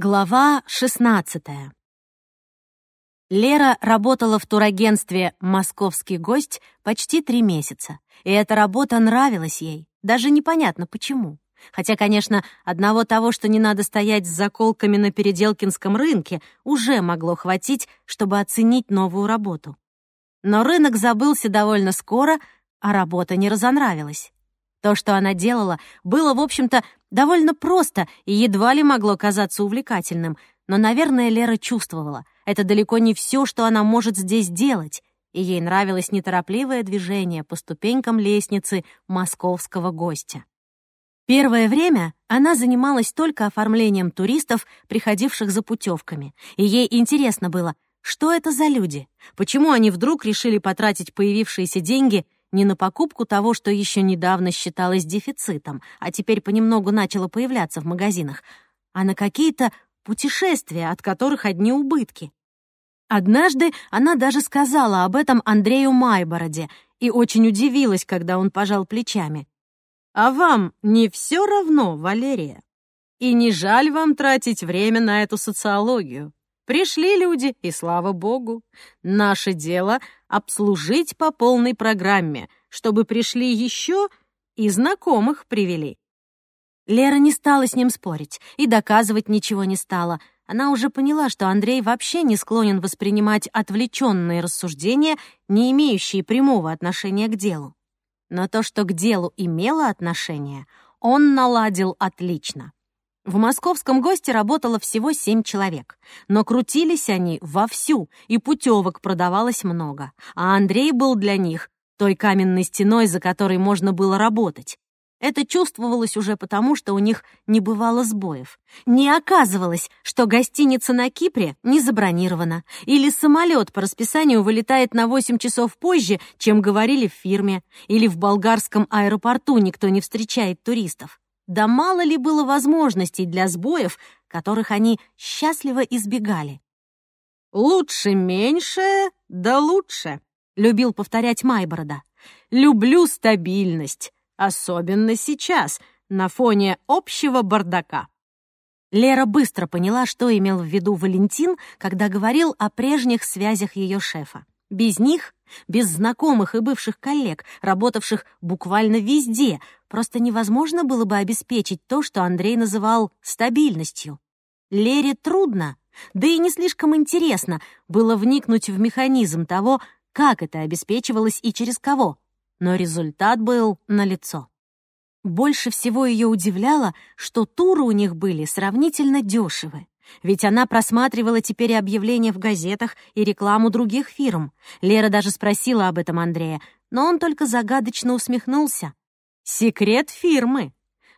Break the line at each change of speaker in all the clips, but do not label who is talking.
Глава 16 Лера работала в турагентстве «Московский гость» почти три месяца, и эта работа нравилась ей, даже непонятно почему. Хотя, конечно, одного того, что не надо стоять с заколками на Переделкинском рынке, уже могло хватить, чтобы оценить новую работу. Но рынок забылся довольно скоро, а работа не разонравилась. То, что она делала, было, в общем-то, довольно просто и едва ли могло казаться увлекательным, но, наверное, Лера чувствовала, это далеко не все, что она может здесь делать, и ей нравилось неторопливое движение по ступенькам лестницы московского гостя. Первое время она занималась только оформлением туристов, приходивших за путевками, и ей интересно было, что это за люди, почему они вдруг решили потратить появившиеся деньги — не на покупку того, что еще недавно считалось дефицитом, а теперь понемногу начало появляться в магазинах, а на какие-то путешествия, от которых одни убытки. Однажды она даже сказала об этом Андрею Майбороде и очень удивилась, когда он пожал плечами. «А вам не все равно, Валерия? И не жаль вам тратить время на эту социологию? Пришли люди, и слава богу. Наше дело — обслужить по полной программе, чтобы пришли еще и знакомых привели. Лера не стала с ним спорить и доказывать ничего не стала. Она уже поняла, что Андрей вообще не склонен воспринимать отвлеченные рассуждения, не имеющие прямого отношения к делу. Но то, что к делу имело отношение, он наладил отлично. В московском госте работало всего семь человек, но крутились они вовсю, и путевок продавалось много, а Андрей был для них той каменной стеной, за которой можно было работать. Это чувствовалось уже потому, что у них не бывало сбоев. Не оказывалось, что гостиница на Кипре не забронирована, или самолет по расписанию вылетает на 8 часов позже, чем говорили в фирме, или в болгарском аэропорту никто не встречает туристов. Да мало ли было возможностей для сбоев, которых они счастливо избегали. «Лучше меньше, да лучше», — любил повторять Майборода. «Люблю стабильность, особенно сейчас, на фоне общего бардака». Лера быстро поняла, что имел в виду Валентин, когда говорил о прежних связях ее шефа. Без них, без знакомых и бывших коллег, работавших буквально везде, просто невозможно было бы обеспечить то, что Андрей называл стабильностью. Лере трудно, да и не слишком интересно было вникнуть в механизм того, как это обеспечивалось и через кого, но результат был налицо. Больше всего ее удивляло, что туры у них были сравнительно дешевы. Ведь она просматривала теперь объявления в газетах и рекламу других фирм. Лера даже спросила об этом Андрея, но он только загадочно усмехнулся. «Секрет фирмы.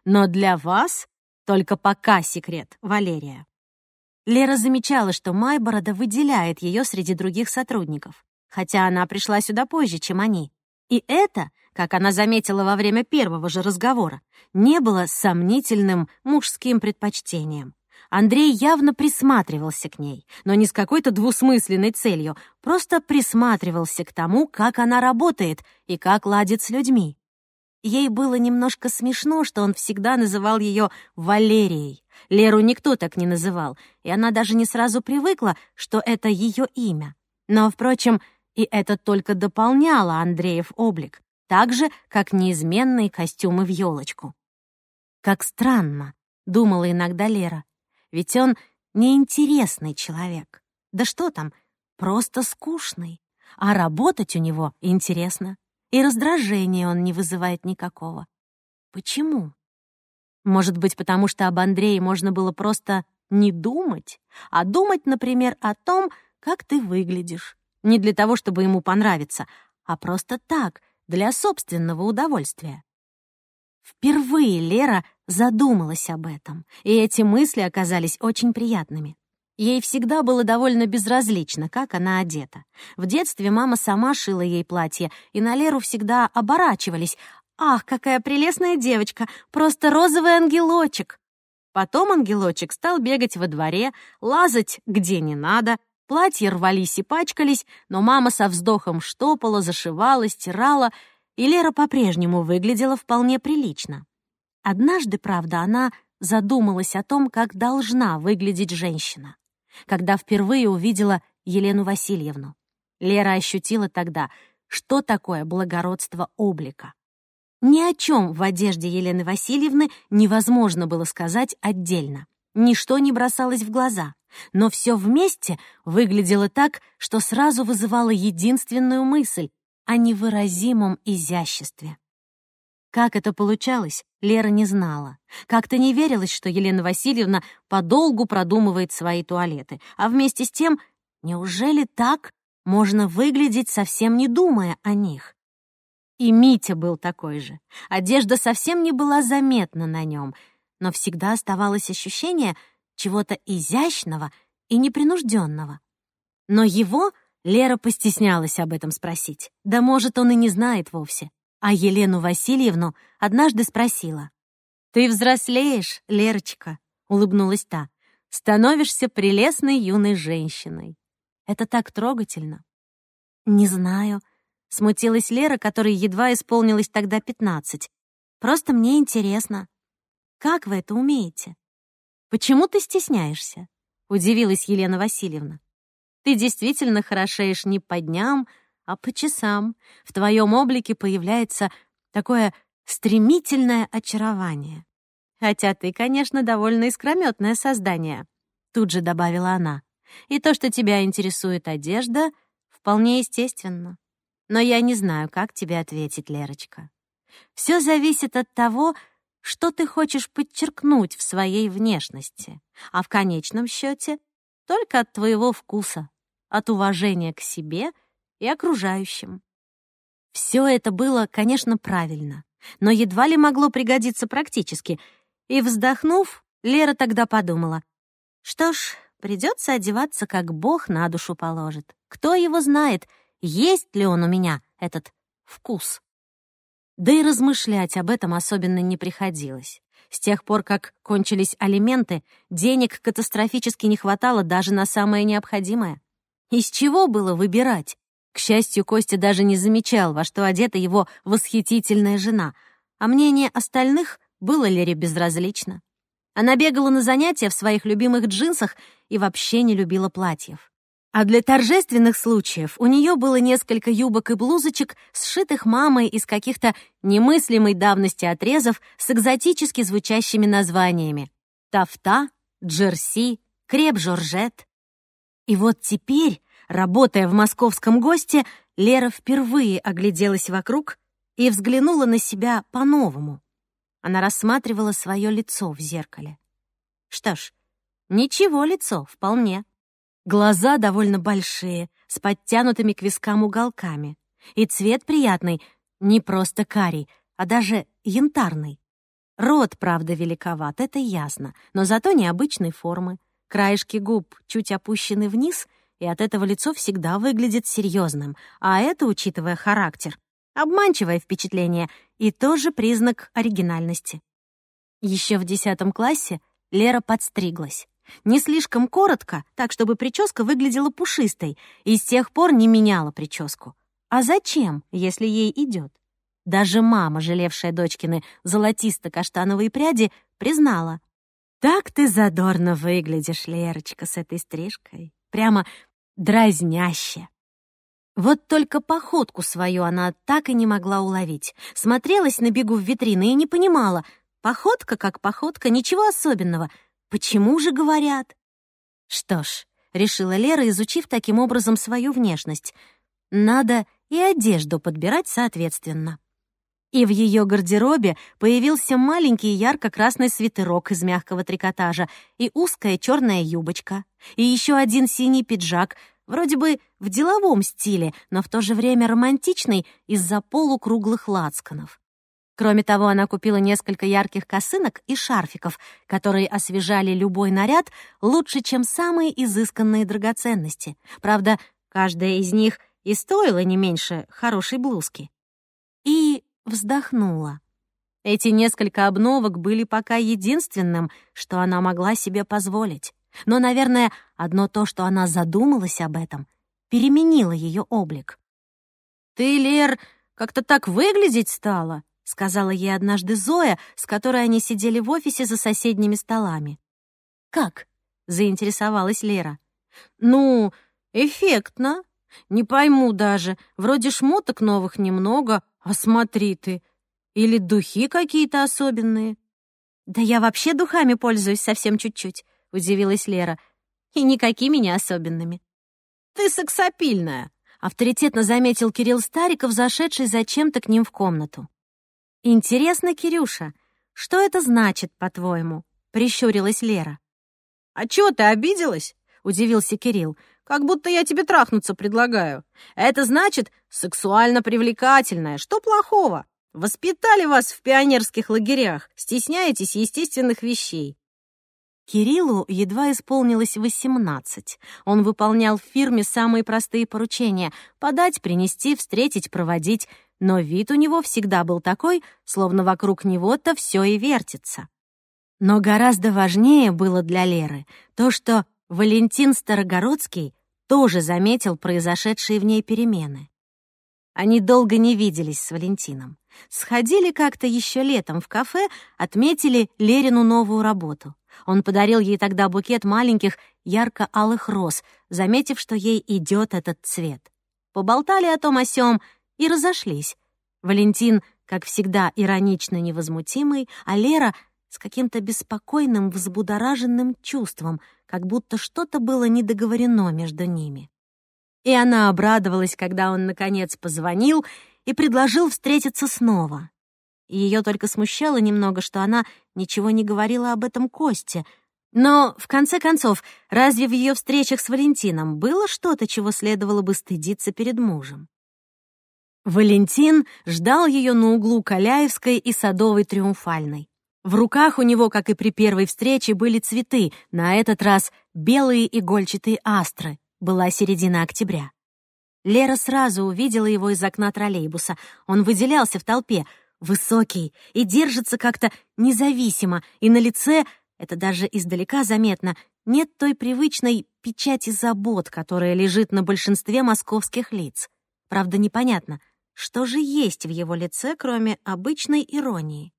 Но для вас только пока секрет, Валерия». Лера замечала, что Майборода выделяет ее среди других сотрудников, хотя она пришла сюда позже, чем они. И это, как она заметила во время первого же разговора, не было сомнительным мужским предпочтением. Андрей явно присматривался к ней, но не с какой-то двусмысленной целью, просто присматривался к тому, как она работает и как ладит с людьми. Ей было немножко смешно, что он всегда называл ее Валерией. Леру никто так не называл, и она даже не сразу привыкла, что это ее имя. Но, впрочем, и это только дополняло Андреев облик, так же, как неизменные костюмы в елочку. «Как странно», — думала иногда Лера. Ведь он неинтересный человек. Да что там, просто скучный. А работать у него интересно. И раздражения он не вызывает никакого. Почему? Может быть, потому что об Андрее можно было просто не думать, а думать, например, о том, как ты выглядишь. Не для того, чтобы ему понравиться, а просто так, для собственного удовольствия. Впервые Лера задумалась об этом, и эти мысли оказались очень приятными. Ей всегда было довольно безразлично, как она одета. В детстве мама сама шила ей платье, и на Леру всегда оборачивались. «Ах, какая прелестная девочка! Просто розовый ангелочек!» Потом ангелочек стал бегать во дворе, лазать где не надо, платья рвались и пачкались, но мама со вздохом штопала, зашивала, стирала — и Лера по-прежнему выглядела вполне прилично. Однажды, правда, она задумалась о том, как должна выглядеть женщина. Когда впервые увидела Елену Васильевну, Лера ощутила тогда, что такое благородство облика. Ни о чем в одежде Елены Васильевны невозможно было сказать отдельно. Ничто не бросалось в глаза, но все вместе выглядело так, что сразу вызывало единственную мысль о невыразимом изяществе. Как это получалось, Лера не знала. Как-то не верилось, что Елена Васильевна подолгу продумывает свои туалеты, а вместе с тем, неужели так можно выглядеть, совсем не думая о них? И Митя был такой же. Одежда совсем не была заметна на нем, но всегда оставалось ощущение чего-то изящного и непринужденного. Но его Лера постеснялась об этом спросить. Да, может, он и не знает вовсе. А Елену Васильевну однажды спросила. «Ты взрослеешь, Лерочка», — улыбнулась та. «Становишься прелестной юной женщиной». Это так трогательно. «Не знаю», — смутилась Лера, которой едва исполнилось тогда пятнадцать. «Просто мне интересно. Как вы это умеете?» «Почему ты стесняешься?» — удивилась Елена Васильевна. «Ты действительно хорошеешь не по дням, а по часам. В твоем облике появляется такое стремительное очарование. Хотя ты, конечно, довольно искрометное создание», — тут же добавила она. «И то, что тебя интересует одежда, вполне естественно. Но я не знаю, как тебе ответить, Лерочка. Все зависит от того, что ты хочешь подчеркнуть в своей внешности, а в конечном счете только от твоего вкуса, от уважения к себе и окружающим. Все это было, конечно, правильно, но едва ли могло пригодиться практически, и, вздохнув, Лера тогда подумала, что ж, придется одеваться, как Бог на душу положит. Кто его знает, есть ли он у меня, этот вкус. Да и размышлять об этом особенно не приходилось. С тех пор, как кончились алименты, денег катастрофически не хватало даже на самое необходимое. Из чего было выбирать? К счастью, Костя даже не замечал, во что одета его восхитительная жена, а мнение остальных было Лере безразлично. Она бегала на занятия в своих любимых джинсах и вообще не любила платьев. А для торжественных случаев у нее было несколько юбок и блузочек, сшитых мамой из каких-то немыслимой давности отрезов с экзотически звучащими названиями. Тафта, джерси, креп-жоржет. И вот теперь, работая в московском госте, Лера впервые огляделась вокруг и взглянула на себя по-новому. Она рассматривала свое лицо в зеркале. Что ж, ничего лицо, вполне. Глаза довольно большие, с подтянутыми к вискам уголками. И цвет приятный, не просто карий, а даже янтарный. Рот, правда, великоват, это ясно, но зато необычной формы. Краешки губ чуть опущены вниз, и от этого лицо всегда выглядит серьезным, а это, учитывая характер, обманчивое впечатление и тоже признак оригинальности. Еще в десятом классе Лера подстриглась. Не слишком коротко, так, чтобы прическа выглядела пушистой, и с тех пор не меняла прическу. А зачем, если ей идет? Даже мама, жалевшая дочкины золотисто-каштановые пряди, признала. «Так ты задорно выглядишь, Лерочка, с этой стрижкой. Прямо дразняще». Вот только походку свою она так и не могла уловить. Смотрелась на бегу в витрины и не понимала. Походка как походка, ничего особенного — Почему же говорят? Что ж, решила Лера, изучив таким образом свою внешность. Надо и одежду подбирать соответственно. И в ее гардеробе появился маленький ярко-красный свитерок из мягкого трикотажа и узкая черная юбочка, и еще один синий пиджак, вроде бы в деловом стиле, но в то же время романтичный из-за полукруглых лацканов. Кроме того, она купила несколько ярких косынок и шарфиков, которые освежали любой наряд лучше, чем самые изысканные драгоценности. Правда, каждая из них и стоила не меньше хорошей блузки. И вздохнула. Эти несколько обновок были пока единственным, что она могла себе позволить. Но, наверное, одно то, что она задумалась об этом, переменило ее облик. «Ты, Лер, как-то так выглядеть стала», сказала ей однажды Зоя, с которой они сидели в офисе за соседними столами. «Как?» — заинтересовалась Лера. «Ну, эффектно. Не пойму даже. Вроде шмоток новых немного, а смотри ты. Или духи какие-то особенные». «Да я вообще духами пользуюсь совсем чуть-чуть», — удивилась Лера. «И никакими не особенными».
«Ты сексапильная», —
авторитетно заметил Кирилл Стариков, зашедший зачем-то к ним в комнату. «Интересно, Кирюша, что это значит, по-твоему?» — прищурилась Лера.
«А чего ты обиделась?» — удивился Кирилл. «Как будто я тебе трахнуться предлагаю. Это значит сексуально привлекательная. Что плохого? Воспитали вас в пионерских лагерях. Стесняетесь естественных вещей.
Кириллу едва исполнилось восемнадцать. Он выполнял в фирме самые простые поручения — подать, принести, встретить, проводить — но вид у него всегда был такой, словно вокруг него-то все и вертится. Но гораздо важнее было для Леры то, что Валентин Старогородский тоже заметил произошедшие в ней перемены. Они долго не виделись с Валентином. Сходили как-то еще летом в кафе, отметили Лерину новую работу. Он подарил ей тогда букет маленьких ярко-алых роз, заметив, что ей идет этот цвет. Поболтали о том о сём, и разошлись. Валентин, как всегда, иронично невозмутимый, а Лера с каким-то беспокойным, взбудораженным чувством, как будто что-то было недоговорено между ними. И она обрадовалась, когда он, наконец, позвонил и предложил встретиться снова. Ее только смущало немного, что она ничего не говорила об этом Косте. Но, в конце концов, разве в ее встречах с Валентином было что-то, чего следовало бы стыдиться перед мужем? Валентин ждал ее на углу Каляевской и Садовой Триумфальной. В руках у него, как и при первой встрече, были цветы, на этот раз белые игольчатые астры. Была середина октября. Лера сразу увидела его из окна троллейбуса. Он выделялся в толпе, высокий и держится как-то независимо, и на лице, это даже издалека заметно, нет той привычной печати забот, которая лежит на большинстве московских лиц. Правда, непонятно, что же есть в его лице, кроме обычной иронии?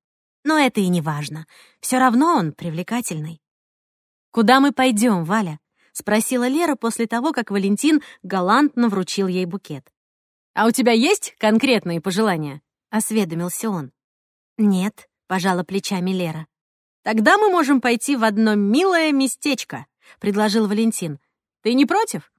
Но это и не важно. Все равно он привлекательный. «Куда мы пойдем, Валя?» — спросила Лера после того, как Валентин галантно вручил ей букет.
«А у тебя есть конкретные пожелания?»
— осведомился он. «Нет», — пожала плечами Лера.
«Тогда мы можем пойти в одно милое местечко», — предложил Валентин. «Ты не против?»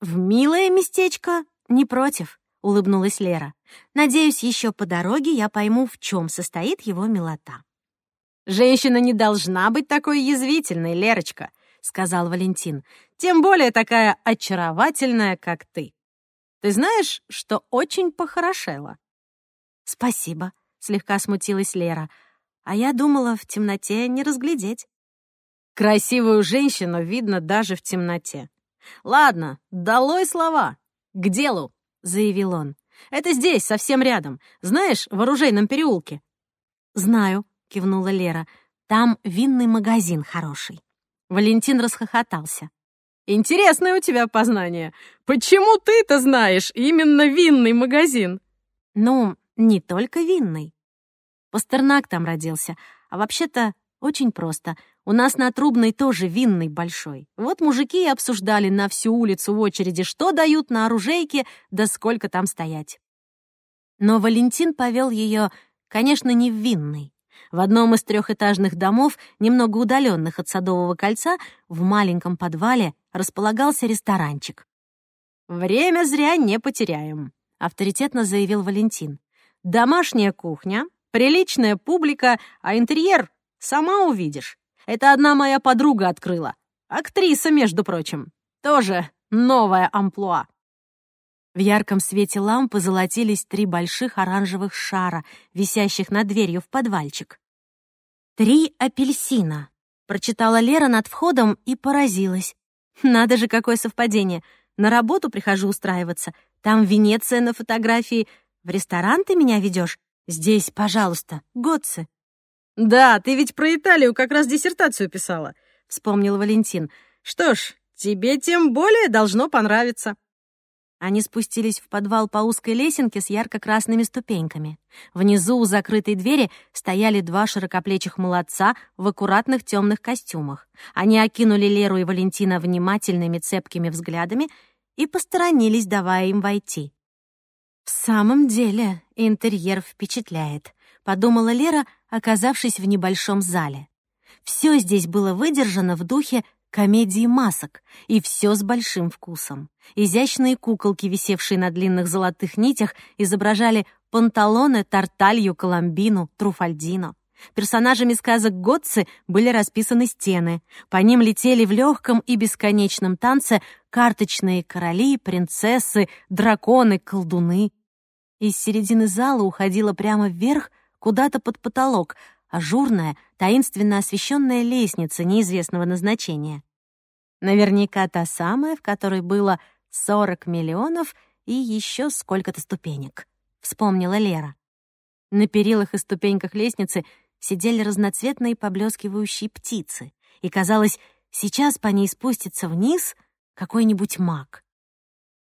«В милое местечко не против», улыбнулась Лера. «Надеюсь, еще по дороге я пойму, в чем состоит его милота».
«Женщина не должна быть такой язвительной, Лерочка», — сказал Валентин. «Тем более такая очаровательная, как ты. Ты знаешь, что очень похорошела?»
«Спасибо», — слегка смутилась Лера. «А я думала, в темноте не разглядеть».
«Красивую женщину видно даже в темноте. Ладно, долой слова. К делу заявил он. «Это здесь, совсем рядом. Знаешь, в оружейном переулке».
«Знаю», — кивнула Лера. «Там винный магазин хороший». Валентин расхохотался.
«Интересное у тебя познание. Почему ты-то знаешь именно винный магазин?»
«Ну, не только винный. Пастернак там родился, а вообще-то очень просто. У нас на Трубной тоже винный большой. Вот мужики и обсуждали на всю улицу в очереди, что дают на оружейке, да сколько там стоять. Но Валентин повел ее, конечно, не в винный. В одном из трехэтажных домов, немного удаленных от Садового кольца, в маленьком подвале располагался ресторанчик.
«Время зря не потеряем», — авторитетно заявил Валентин. «Домашняя кухня, приличная публика, а интерьер сама увидишь. Это одна моя подруга открыла. Актриса, между прочим. Тоже новая амплуа.
В ярком свете лампы золотились три больших оранжевых шара, висящих над дверью в подвальчик. «Три апельсина», — прочитала Лера над входом и поразилась. «Надо же, какое совпадение. На работу прихожу устраиваться. Там Венеция на фотографии. В ресторан ты меня ведешь? Здесь, пожалуйста, Готце».
«Да, ты ведь про Италию как раз диссертацию писала», — вспомнил Валентин. «Что ж, тебе тем более должно понравиться».
Они спустились в подвал по узкой лесенке с ярко-красными ступеньками. Внизу у закрытой двери стояли два широкоплечих молодца в аккуратных темных костюмах. Они окинули Леру и Валентина внимательными цепкими взглядами и посторонились, давая им войти. «В самом деле интерьер впечатляет», — подумала Лера, оказавшись в небольшом зале. Все здесь было выдержано в духе комедии масок, и все с большим вкусом. Изящные куколки, висевшие на длинных золотых нитях, изображали панталоны, тарталью, коломбину, труфальдино. Персонажами сказок Готцы были расписаны стены. По ним летели в легком и бесконечном танце карточные короли, принцессы, драконы, колдуны. Из середины зала уходила прямо вверх, куда-то под потолок, ажурная, таинственно освещенная лестница неизвестного назначения. Наверняка та самая, в которой было 40 миллионов и еще сколько-то ступенек, вспомнила Лера. На перилах и ступеньках лестницы сидели разноцветные поблескивающие птицы, и, казалось, сейчас по ней спустится вниз какой-нибудь маг.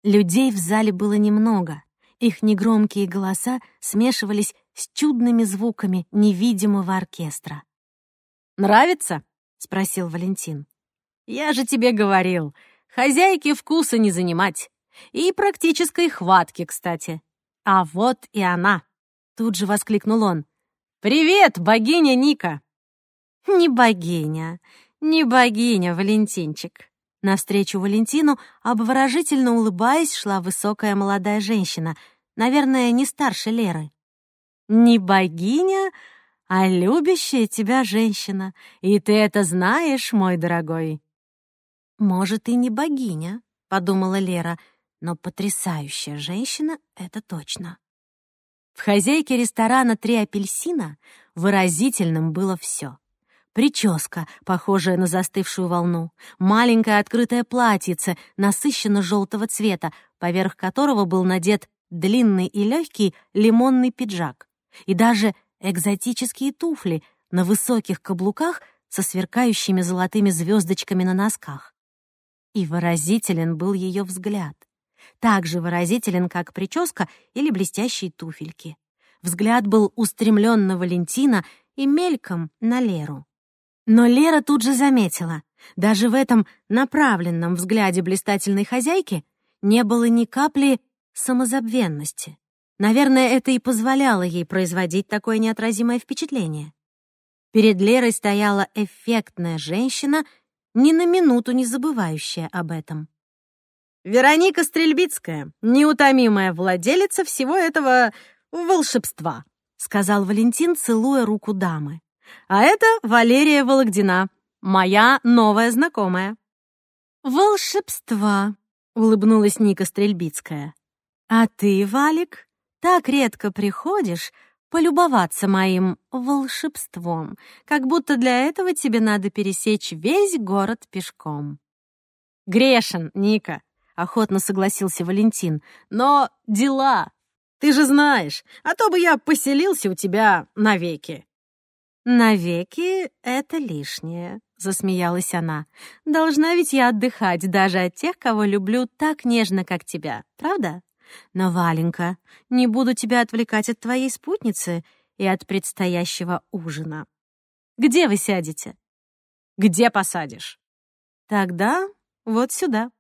Людей в зале было немного. Их негромкие голоса смешивались с чудными звуками невидимого оркестра. «Нравится?» — спросил Валентин. Я же тебе говорил, хозяйке вкуса не занимать. И практической хватки, кстати. А вот и она. Тут же воскликнул он. «Привет, богиня Ника!» «Не богиня, не богиня, Валентинчик». Навстречу Валентину, обворожительно улыбаясь, шла высокая молодая женщина, наверное, не старше Леры. «Не богиня, а любящая тебя женщина, и ты это знаешь, мой дорогой». «Может, и не богиня», — подумала Лера, но потрясающая женщина — это точно. В хозяйке ресторана «Три апельсина» выразительным было все. Прическа, похожая на застывшую волну, маленькое открытое платьице насыщенно-желтого цвета, поверх которого был надет длинный и легкий лимонный пиджак, и даже экзотические туфли на высоких каблуках со сверкающими золотыми звездочками на носках. И выразителен был ее взгляд. Так же выразителен, как прическа или блестящие туфельки. Взгляд был устремлен на Валентина и мельком на Леру. Но Лера тут же заметила, даже в этом направленном взгляде блистательной хозяйки не было ни капли самозабвенности. Наверное, это и позволяло ей производить такое неотразимое впечатление. Перед Лерой стояла эффектная женщина — ни на минуту не забывающая об этом. «Вероника Стрельбицкая, неутомимая владелица всего этого волшебства», сказал Валентин, целуя руку дамы. «А это Валерия Вологдина, моя новая знакомая». «Волшебства», — улыбнулась Ника Стрельбицкая. «А ты, Валик, так редко приходишь, полюбоваться моим волшебством, как будто для этого тебе надо пересечь весь город пешком».
«Грешен, Ника», — охотно согласился Валентин, «но дела, ты же знаешь, а то бы я поселился у тебя навеки».
«Навеки — это лишнее», — засмеялась она. «Должна ведь я отдыхать даже от тех, кого люблю так нежно, как тебя, правда?» Но, Валенька, не буду тебя отвлекать от твоей спутницы и от предстоящего ужина. Где вы сядете?
Где посадишь?
Тогда вот сюда.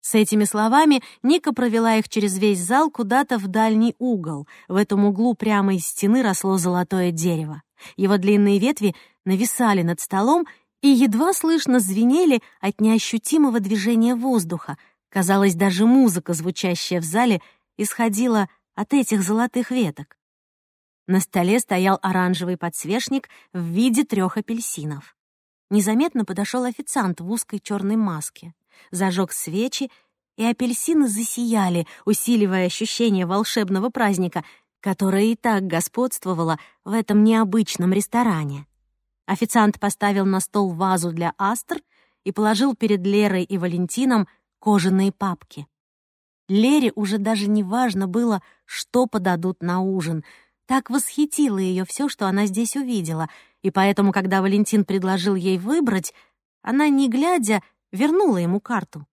С этими словами Ника провела их через весь зал куда-то в дальний угол. В этом углу прямо из стены росло золотое дерево. Его длинные ветви нависали над столом и едва слышно звенели от неощутимого движения воздуха, Казалось, даже музыка, звучащая в зале, исходила от этих золотых веток. На столе стоял оранжевый подсвечник в виде трех апельсинов. Незаметно подошел официант в узкой черной маске, зажег свечи, и апельсины засияли, усиливая ощущение волшебного праздника, которое и так господствовало в этом необычном ресторане. Официант поставил на стол вазу для астр и положил перед Лерой и Валентином кожаные папки. Лере уже даже не важно было, что подадут на ужин. Так восхитило ее все, что она здесь увидела, и поэтому, когда Валентин предложил ей выбрать, она, не глядя, вернула ему карту.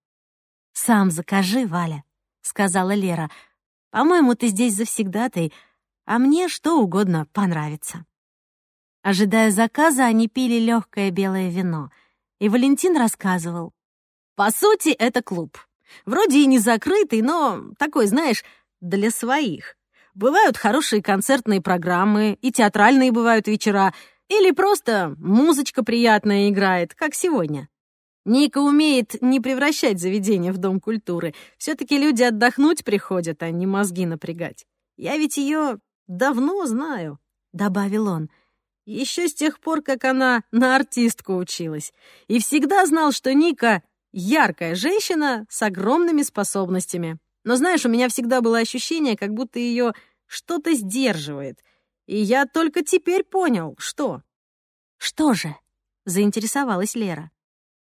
«Сам закажи, Валя», — сказала Лера. «По-моему, ты здесь завсегдатай, а мне что угодно понравится». Ожидая заказа, они пили легкое белое вино, и Валентин рассказывал.
«По сути, это клуб. Вроде и не закрытый, но такой, знаешь, для своих. Бывают хорошие концертные программы, и театральные бывают вечера, или просто музычка приятная играет, как сегодня. Ника умеет не превращать заведение в дом культуры. Все-таки люди отдохнуть приходят, а не мозги напрягать. Я ведь ее давно знаю, — добавил он. Еще с тех пор, как она на артистку училась. И всегда знал, что Ника — яркая женщина с огромными способностями. Но знаешь, у меня всегда было ощущение, как будто ее что-то сдерживает. И я только теперь понял, что.
«Что же?» — заинтересовалась Лера.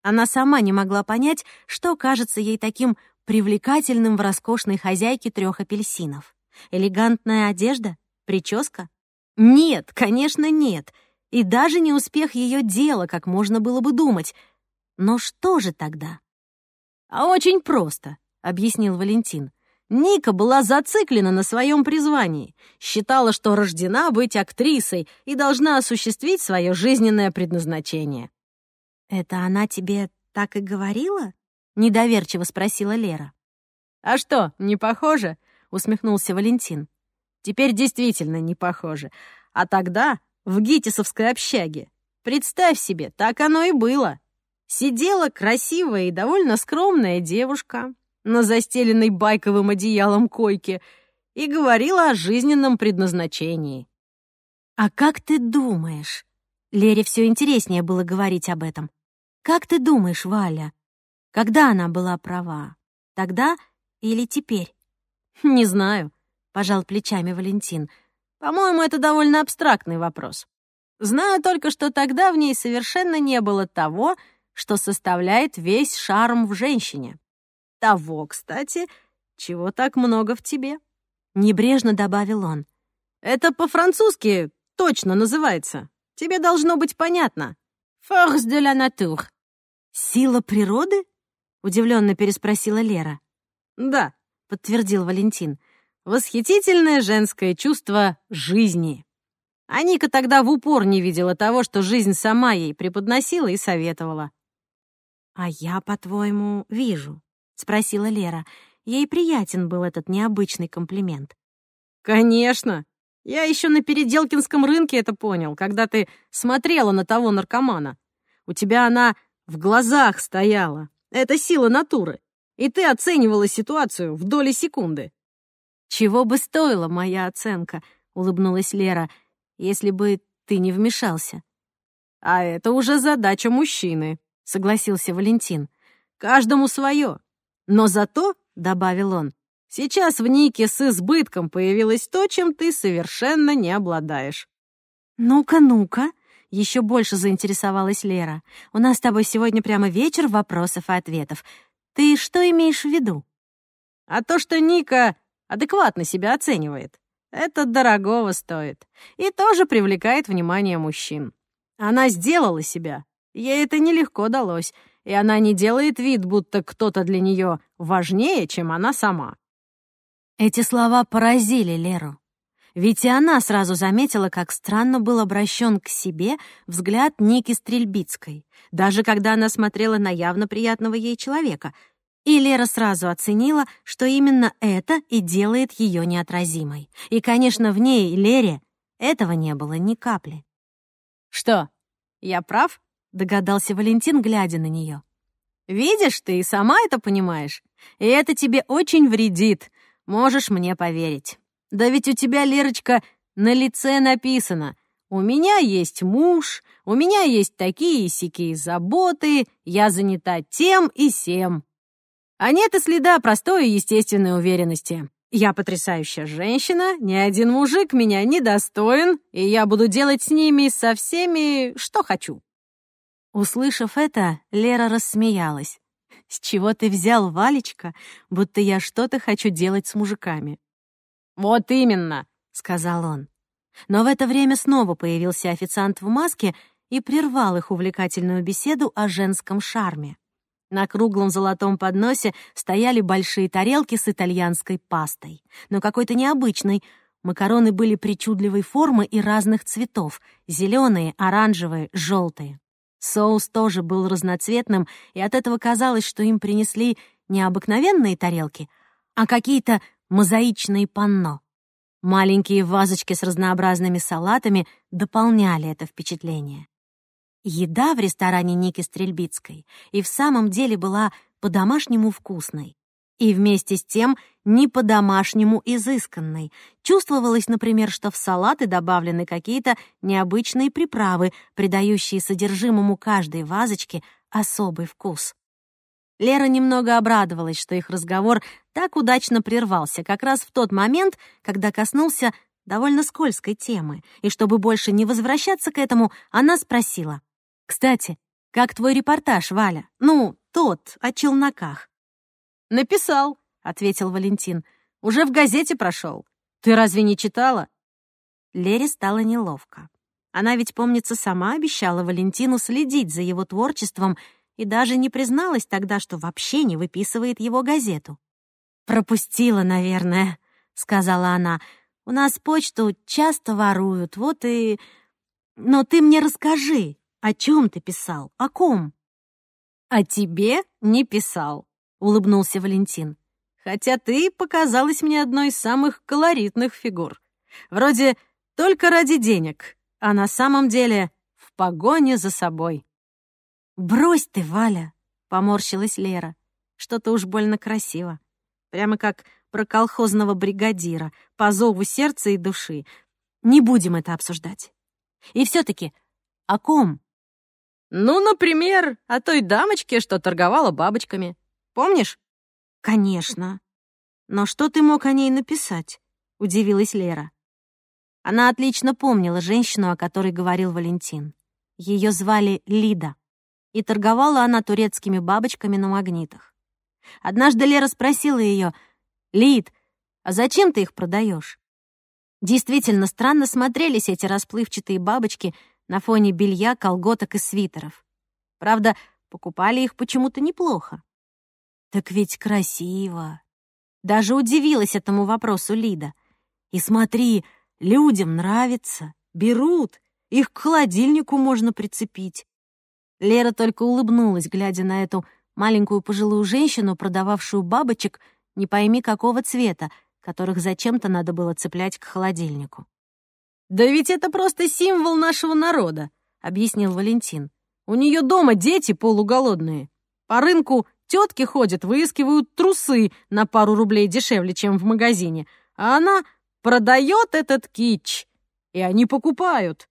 Она сама не могла понять, что кажется ей таким привлекательным в роскошной хозяйке трех апельсинов. Элегантная одежда? Прическа? Нет, конечно, нет. И даже не успех ее дела, как можно было бы думать. Но что же тогда?
«А очень просто», — объяснил Валентин. Ника была зациклена на своем призвании, считала, что рождена быть актрисой и должна осуществить свое жизненное предназначение.
«Это она тебе так и говорила?» — недоверчиво спросила Лера.
«А что, не похоже?» — усмехнулся Валентин. «Теперь действительно не похоже. А тогда в гитисовской общаге. Представь себе, так оно и было. Сидела красивая и довольно скромная девушка на застеленной байковым одеялом койке и говорила о жизненном предназначении.
«А как ты думаешь?» Лере все интереснее было говорить об этом. Как ты думаешь, Валя, когда она была права? Тогда или теперь?
Не знаю, пожал плечами Валентин. По-моему, это довольно абстрактный вопрос. Знаю только, что тогда в ней совершенно не было того, что составляет весь шарм в женщине. Того, кстати, чего так много в тебе.
Небрежно добавил он.
Это по-французски точно называется. Тебе должно быть понятно. Force de la nature.
«Сила природы?» — удивленно переспросила Лера.
«Да», — подтвердил Валентин. «Восхитительное женское чувство жизни». А Ника тогда в упор не видела того, что жизнь сама ей преподносила и советовала.
«А я, по-твоему, вижу?» — спросила Лера. Ей приятен был этот необычный комплимент.
«Конечно! Я еще на Переделкинском рынке это понял, когда ты смотрела на того наркомана. У тебя она в глазах стояла. Это сила натуры. И ты оценивала ситуацию в доли секунды.
«Чего бы стоила моя оценка?» — улыбнулась Лера, «если бы ты не вмешался».
«А это уже задача мужчины», — согласился Валентин. «Каждому свое. Но зато, — добавил он, — сейчас в Нике с избытком появилось то, чем ты совершенно не обладаешь».
«Ну-ка, ну-ка», еще больше заинтересовалась Лера. «У нас с тобой сегодня прямо вечер вопросов и ответов. Ты что имеешь в виду?»
«А то, что Ника адекватно себя оценивает. Это дорогого стоит. И тоже привлекает внимание мужчин. Она сделала себя. Ей это нелегко далось. И она не делает вид, будто кто-то для нее важнее, чем она сама».
Эти слова поразили Леру. Ведь и она сразу заметила, как странно был обращен к себе взгляд Ники Стрельбицкой, даже когда она смотрела на явно приятного ей человека. И Лера сразу оценила, что именно это и делает ее неотразимой. И, конечно, в ней, Лере, этого не было ни капли.
«Что, я прав?» — догадался Валентин, глядя на нее. «Видишь, ты и сама это понимаешь. И это тебе очень вредит. Можешь мне поверить». Да ведь у тебя, Лерочка, на лице написано «У меня есть муж, у меня есть такие и заботы, я занята тем и сем». А нет и следа простой и естественной уверенности. Я потрясающая женщина, ни один мужик меня не достоин, и я буду делать с ними со всеми, что хочу.
Услышав это, Лера рассмеялась. «С чего ты взял, Валечка, будто я что-то хочу делать с мужиками?»
«Вот именно», — сказал он.
Но в это время снова появился официант в маске и прервал их увлекательную беседу о женском шарме.
На круглом золотом подносе стояли большие тарелки с итальянской пастой, но какой-то необычной. Макароны были причудливой формы и разных цветов — зеленые, оранжевые, желтые. Соус тоже был разноцветным, и от этого казалось, что им принесли не обыкновенные тарелки, а какие-то мозаичные панно. Маленькие вазочки с разнообразными салатами дополняли это впечатление. Еда в ресторане Ники Стрельбицкой и в самом деле была по-домашнему вкусной. И вместе с тем не по-домашнему изысканной. Чувствовалось, например, что в салаты добавлены какие-то необычные приправы, придающие содержимому каждой вазочки особый вкус. Лера немного обрадовалась, что их разговор так удачно прервался как раз в тот момент, когда коснулся довольно скользкой темы, и чтобы больше не возвращаться к этому, она спросила. «Кстати, как твой репортаж, Валя? Ну, тот, о челноках».
«Написал», — ответил Валентин. «Уже в газете прошел. Ты разве не читала?»
Лере стало неловко. Она ведь, помнится, сама обещала Валентину следить за его творчеством и даже не призналась тогда, что вообще не выписывает его газету. «Пропустила, наверное», — сказала она. «У нас почту часто воруют, вот и... Но ты мне расскажи, о чем ты писал, о ком?»
«О тебе не писал», — улыбнулся Валентин. «Хотя ты показалась мне одной из самых колоритных фигур. Вроде только ради денег, а на самом деле в погоне за собой».
«Брось ты, Валя!» — поморщилась Лера. «Что-то уж больно красиво. Прямо как про колхозного бригадира, по зову сердца и души. Не будем это обсуждать. И все таки о ком?»
«Ну, например, о той дамочке, что торговала бабочками. Помнишь?»
«Конечно. Но что ты мог о ней написать?» — удивилась Лера. Она отлично помнила женщину, о которой говорил Валентин. Ее звали Лида и торговала она турецкими бабочками на магнитах. Однажды Лера спросила ее, «Лид, а зачем ты их продаешь? Действительно странно смотрелись эти расплывчатые бабочки на фоне белья, колготок и свитеров. Правда, покупали их почему-то неплохо. Так ведь красиво. Даже удивилась этому вопросу Лида. И смотри, людям нравится, берут, их к холодильнику можно прицепить. Лера только улыбнулась, глядя на эту маленькую пожилую женщину, продававшую бабочек не пойми какого цвета, которых зачем-то надо было цеплять к холодильнику.
«Да ведь это просто символ нашего народа», — объяснил Валентин. «У нее дома дети полуголодные. По рынку тетки ходят, выискивают трусы на пару рублей дешевле, чем в магазине, а она продает этот кич, и они покупают».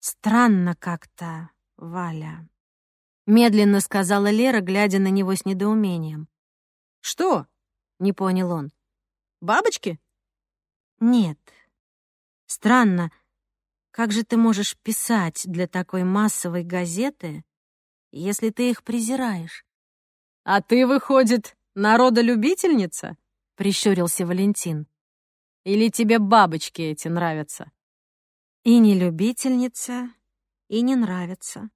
«Странно как-то», Валя», — медленно сказала Лера, глядя на него с недоумением.
«Что?» — не понял он. «Бабочки?»
«Нет. Странно. Как же ты можешь писать для такой массовой газеты, если ты их презираешь?»
«А ты, выходит, народолюбительница?»
— прищурился Валентин.
«Или тебе бабочки эти нравятся?»
«И не любительница, и не нравится.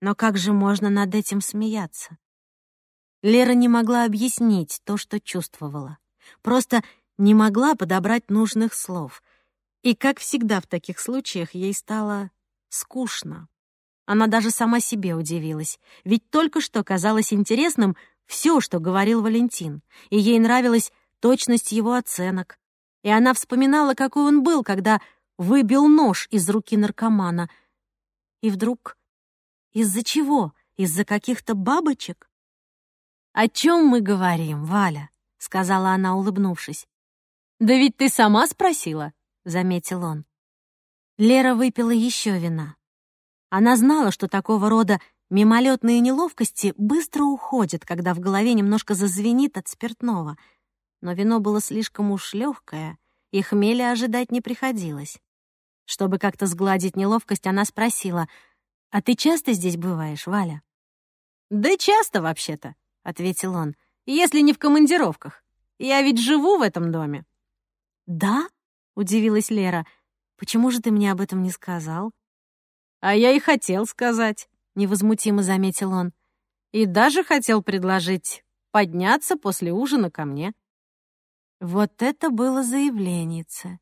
Но как же можно над этим смеяться? Лера не могла объяснить то, что чувствовала. Просто не могла подобрать нужных слов. И, как всегда в таких случаях, ей стало скучно. Она даже сама себе удивилась, ведь только что казалось интересным все, что говорил Валентин, и ей нравилась точность его оценок. И она вспоминала, какой он был, когда выбил нож из руки наркомана — и вдруг... Из-за чего? Из-за каких-то бабочек? «О чем мы говорим, Валя?» — сказала она, улыбнувшись.
«Да ведь ты сама спросила», —
заметил он. Лера выпила еще вина. Она знала, что такого рода мимолетные неловкости быстро уходят, когда в голове немножко зазвенит от спиртного. Но вино было слишком уж легкое, и хмеля ожидать не приходилось. Чтобы как-то сгладить неловкость, она спросила, «А ты часто здесь бываешь, Валя?»
«Да часто, вообще-то», — ответил он, «если не в командировках. Я ведь живу в этом доме».
«Да?» — удивилась Лера. «Почему же ты мне об этом не сказал?»
«А я и хотел сказать», —
невозмутимо заметил он. И даже хотел предложить подняться после ужина ко мне. Вот это было заявленице.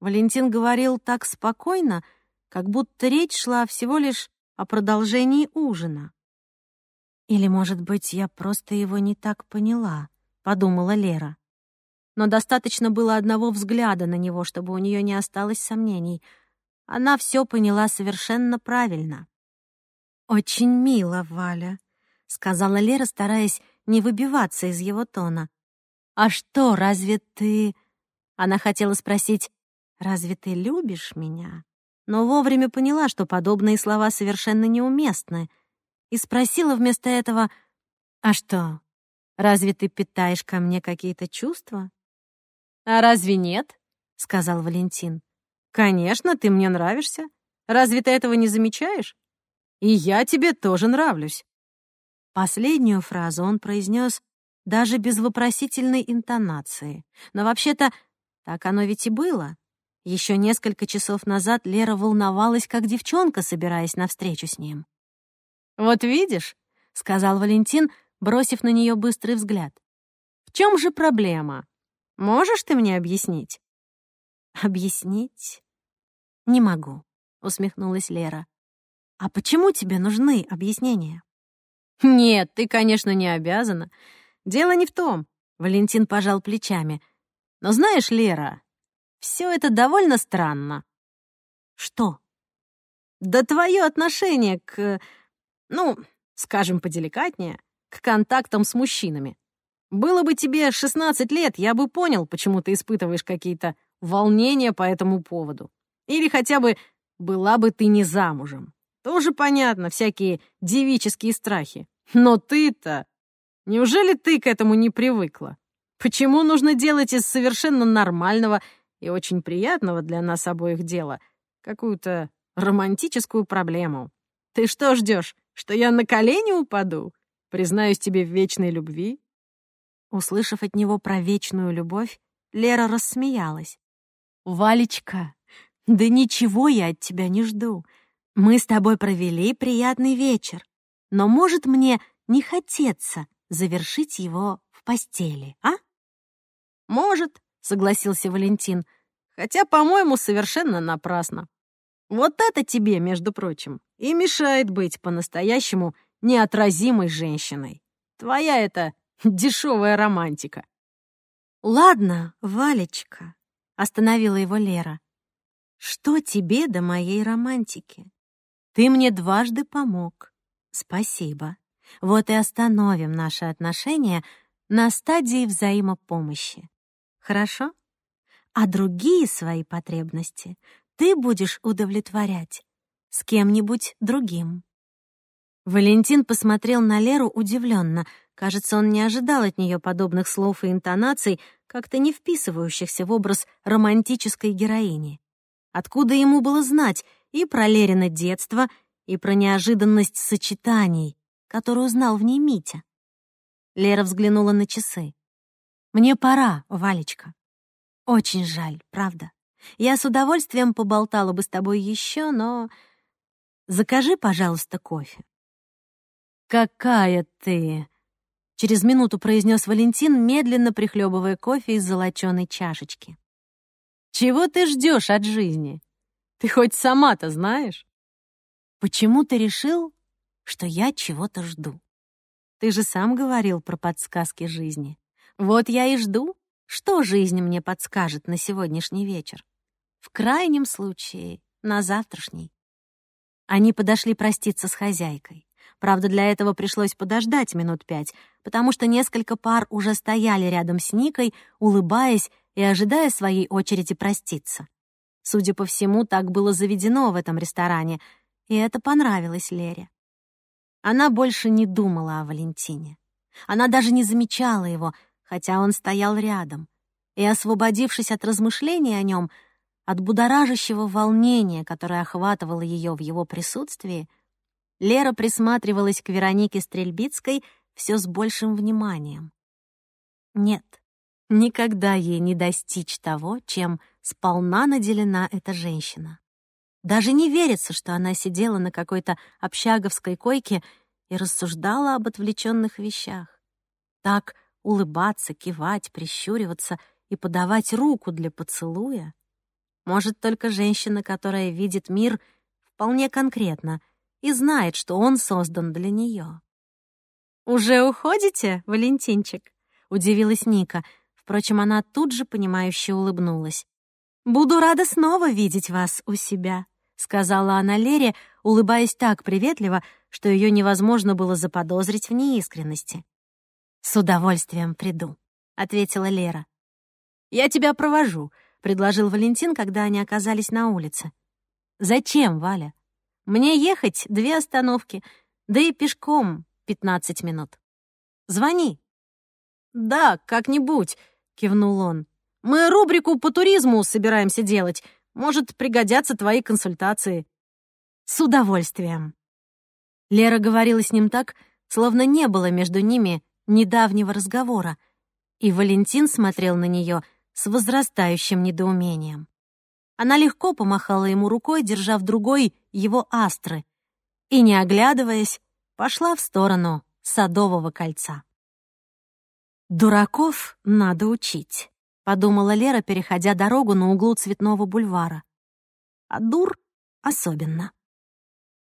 Валентин говорил так спокойно, как будто речь шла всего лишь о продолжении ужина. «Или, может быть, я просто его не так поняла», — подумала Лера. Но достаточно было одного взгляда на него, чтобы у нее не осталось сомнений. Она все поняла совершенно правильно. «Очень мило, Валя», — сказала Лера, стараясь не выбиваться из его тона. «А что, разве ты...» Она хотела спросить, «Разве ты любишь меня?» но вовремя поняла, что подобные слова совершенно неуместны, и спросила вместо этого, «А что, разве ты питаешь ко мне какие-то чувства?» «А разве нет?» — сказал Валентин. «Конечно, ты мне нравишься. Разве ты этого не замечаешь? И я тебе тоже нравлюсь». Последнюю фразу он произнес даже без вопросительной интонации. Но вообще-то так оно ведь и было. Еще несколько часов назад Лера волновалась, как девчонка, собираясь на встречу с ним. «Вот видишь», — сказал Валентин, бросив на нее быстрый взгляд. «В чем же проблема? Можешь ты мне объяснить?» «Объяснить? Не могу», — усмехнулась Лера. «А почему тебе нужны объяснения?» «Нет, ты, конечно, не обязана. Дело не в том», — Валентин пожал плечами. «Но знаешь, Лера, все это довольно странно». «Что?» «Да твое отношение к... ну, скажем поделикатнее, к контактам с мужчинами. Было бы тебе 16 лет, я бы понял, почему ты испытываешь какие-то волнения по этому поводу. Или хотя бы была бы ты не замужем. Тоже понятно, всякие девические страхи. Но ты-то... Неужели ты к этому не привыкла? Почему нужно делать из совершенно нормального и очень приятного для нас обоих дела какую-то романтическую проблему? Ты что ждешь, что я на колени упаду? Признаюсь тебе в вечной любви?» Услышав от него про вечную любовь, Лера рассмеялась. «Валечка, да ничего я от тебя не жду. Мы с тобой провели приятный вечер, но, может, мне не хотеться завершить его в постели, а?» «Может», — согласился Валентин, «хотя, по-моему, совершенно напрасно. Вот это тебе, между прочим, и мешает быть по-настоящему неотразимой женщиной. Твоя это дешевая романтика». «Ладно, Валечка», — остановила его Лера. «Что тебе до моей романтики? Ты мне дважды помог. Спасибо. Вот и остановим наши отношения на стадии взаимопомощи. Хорошо? А другие свои потребности ты будешь удовлетворять с кем-нибудь другим. Валентин посмотрел на Леру удивленно. Кажется, он не ожидал от нее подобных слов и интонаций, как-то не вписывающихся в образ романтической героини. Откуда ему было знать и про Лерина детство, и про неожиданность сочетаний, которую узнал в ней Митя? Лера взглянула на часы. «Мне пора, Валечка. Очень жаль, правда. Я с удовольствием поболтала бы с тобой еще, но... Закажи, пожалуйста, кофе». «Какая ты!» — через минуту произнес Валентин, медленно прихлебывая кофе из золоченой чашечки. «Чего ты ждешь от жизни? Ты хоть сама-то знаешь?» «Почему ты решил, что я чего-то жду?» Ты же сам говорил про подсказки жизни. Вот я и жду, что жизнь мне подскажет на сегодняшний вечер. В крайнем случае, на завтрашний. Они подошли проститься с хозяйкой. Правда, для этого пришлось подождать минут пять, потому что несколько пар уже стояли рядом с Никой, улыбаясь и ожидая своей очереди проститься. Судя по всему, так было заведено в этом ресторане, и это понравилось Лере. Она больше не думала о Валентине. Она даже не замечала его, хотя он стоял рядом. И, освободившись от размышлений о нем, от будоражащего волнения, которое охватывало ее в его присутствии, Лера присматривалась к Веронике Стрельбицкой все с большим вниманием. Нет, никогда ей не достичь того, чем сполна наделена эта женщина. Даже не верится, что она сидела на какой-то общаговской койке
и рассуждала об отвлеченных вещах. Так улыбаться, кивать, прищуриваться и подавать руку для поцелуя может только женщина, которая видит мир вполне конкретно и знает, что он создан для нее.
«Уже уходите, Валентинчик?» — удивилась Ника. Впрочем, она тут же понимающе улыбнулась. «Буду рада снова видеть вас у себя», — сказала она Лере, улыбаясь так приветливо, что ее невозможно было заподозрить в неискренности. «С удовольствием приду», — ответила Лера. «Я тебя провожу», — предложил Валентин, когда они оказались на улице. «Зачем, Валя? Мне ехать две остановки, да и пешком пятнадцать минут. Звони». «Да, как-нибудь», — кивнул он. «Мы рубрику по туризму собираемся делать. Может, пригодятся твои консультации». «С удовольствием». Лера говорила с ним так, словно не было между ними недавнего разговора, и Валентин смотрел на нее с возрастающим недоумением. Она легко помахала ему рукой, держа в другой его астры, и, не оглядываясь, пошла в сторону Садового кольца. «Дураков надо учить», — подумала Лера, переходя дорогу на углу Цветного бульвара. А дур особенно.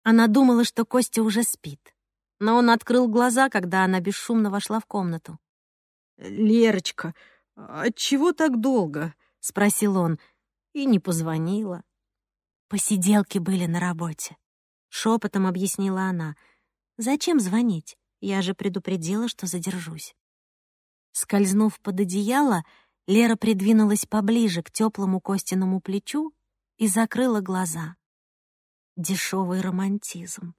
Она думала, что Костя уже спит. Но он открыл глаза, когда она бесшумно вошла в комнату.
«Лерочка, отчего так долго?» — спросил он. И не позвонила.
Посиделки были на работе. Шепотом объяснила она. «Зачем звонить? Я же предупредила, что задержусь». Скользнув под одеяло, Лера придвинулась поближе к теплому Костиному плечу и закрыла глаза. Дешевый романтизм.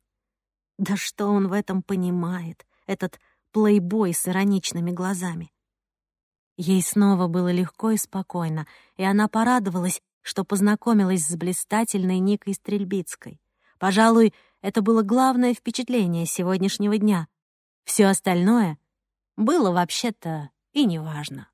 Да что он в этом понимает, этот плейбой с ироничными глазами? Ей снова было легко и спокойно, и она порадовалась, что познакомилась с блистательной Никой Стрельбицкой. Пожалуй, это было главное впечатление сегодняшнего дня. Все остальное было вообще-то и неважно.